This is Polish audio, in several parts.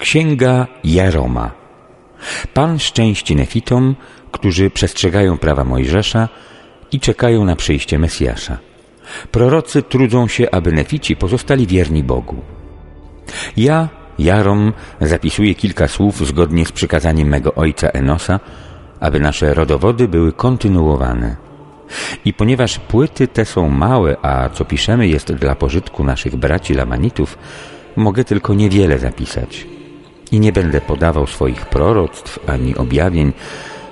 Księga Jaroma Pan szczęści nefitom, którzy przestrzegają prawa Mojżesza i czekają na przyjście Mesjasza. Prorocy trudzą się, aby nefici pozostali wierni Bogu. Ja, Jarom, zapisuję kilka słów zgodnie z przykazaniem mego ojca Enosa, aby nasze rodowody były kontynuowane. I ponieważ płyty te są małe, a co piszemy jest dla pożytku naszych braci Lamanitów, mogę tylko niewiele zapisać. I nie będę podawał swoich proroctw ani objawień,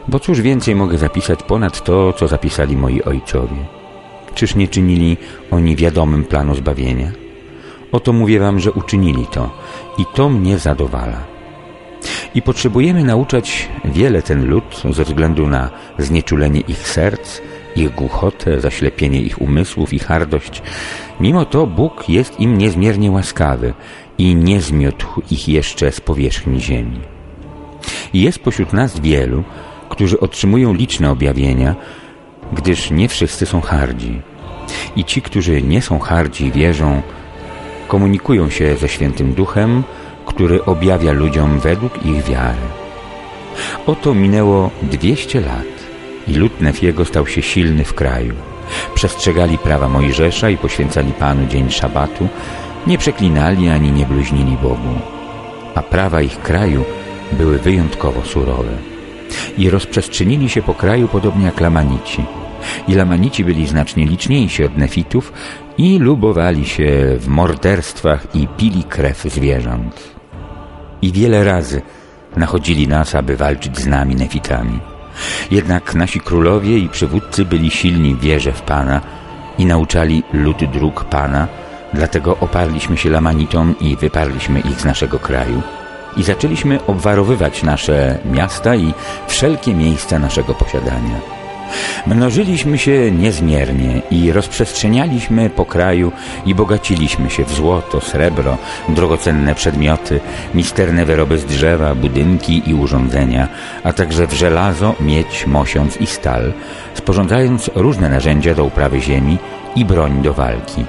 bo cóż więcej mogę zapisać ponad to, co zapisali moi ojcowie? Czyż nie czynili oni wiadomym planu zbawienia? Oto mówię wam, że uczynili to i to mnie zadowala. I potrzebujemy nauczać wiele ten lud ze względu na znieczulenie ich serc, ich głuchotę, zaślepienie ich umysłów i hardość. Mimo to Bóg jest im niezmiernie łaskawy i nie zmiótł ich jeszcze z powierzchni ziemi. Jest pośród nas wielu, którzy otrzymują liczne objawienia, gdyż nie wszyscy są hardzi. I ci, którzy nie są hardzi, wierzą, komunikują się ze Świętym Duchem, który objawia ludziom według ich wiary. Oto minęło 200 lat i lud Nefiego stał się silny w kraju. Przestrzegali prawa Mojżesza i poświęcali Panu dzień szabatu, nie przeklinali ani nie bluźnili Bogu, a prawa ich kraju były wyjątkowo surowe. I rozprzestrzenili się po kraju podobnie jak Lamanici. I Lamanici byli znacznie liczniejsi od Nefitów i lubowali się w morderstwach i pili krew zwierząt. I wiele razy nachodzili nas, aby walczyć z nami Nefitami. Jednak nasi królowie i przywódcy byli silni w wierze w Pana i nauczali lud dróg Pana, dlatego oparliśmy się Lamanitom i wyparliśmy ich z naszego kraju i zaczęliśmy obwarowywać nasze miasta i wszelkie miejsca naszego posiadania. Mnożyliśmy się niezmiernie i rozprzestrzenialiśmy po kraju i bogaciliśmy się w złoto, srebro, drogocenne przedmioty, misterne wyroby z drzewa, budynki i urządzenia, a także w żelazo, miedź, mosiąc i stal, sporządzając różne narzędzia do uprawy ziemi i broń do walki.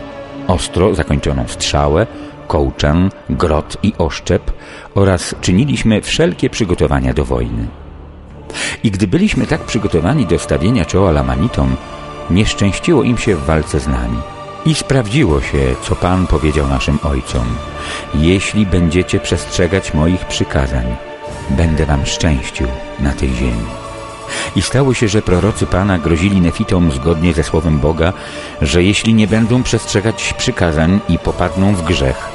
Ostro zakończoną strzałę, kołczan, grot i oszczep oraz czyniliśmy wszelkie przygotowania do wojny. I gdy byliśmy tak przygotowani do stawienia czoła Lamanitom, nie szczęściło im się w walce z nami. I sprawdziło się, co Pan powiedział naszym ojcom. Jeśli będziecie przestrzegać moich przykazań, będę wam szczęścił na tej ziemi. I stało się, że prorocy Pana grozili Nefitom zgodnie ze słowem Boga, że jeśli nie będą przestrzegać przykazań i popadną w grzech,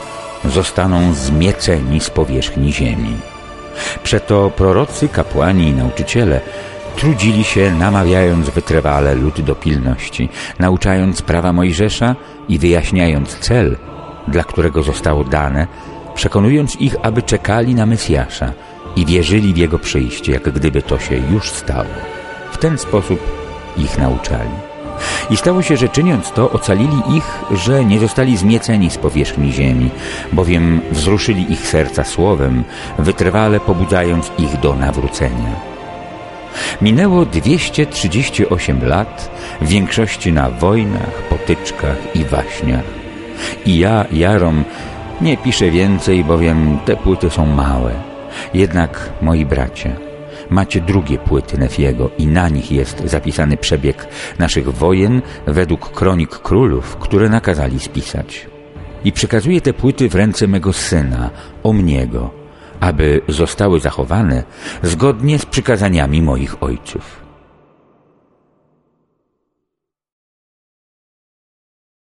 zostaną zmieceni z powierzchni ziemi. Przeto prorocy, kapłani i nauczyciele trudzili się, namawiając wytrwale lud do pilności, nauczając prawa Mojżesza i wyjaśniając cel, dla którego zostało dane, przekonując ich, aby czekali na Mesjasza i wierzyli w Jego przyjście, jak gdyby to się już stało. W ten sposób ich nauczali. I stało się, że czyniąc to, ocalili ich, że nie zostali zmieceni z powierzchni ziemi, bowiem wzruszyli ich serca słowem, wytrwale pobudzając ich do nawrócenia. Minęło 238 lat, w większości na wojnach, potyczkach i waśniach. I ja, Jarom, nie piszę więcej, bowiem te płyty są małe. Jednak, moi bracia, macie drugie płyty Nefiego i na nich jest zapisany przebieg naszych wojen według kronik królów, które nakazali spisać. I przekazuję te płyty w ręce mego syna, Omniego, aby zostały zachowane zgodnie z przykazaniami moich ojców.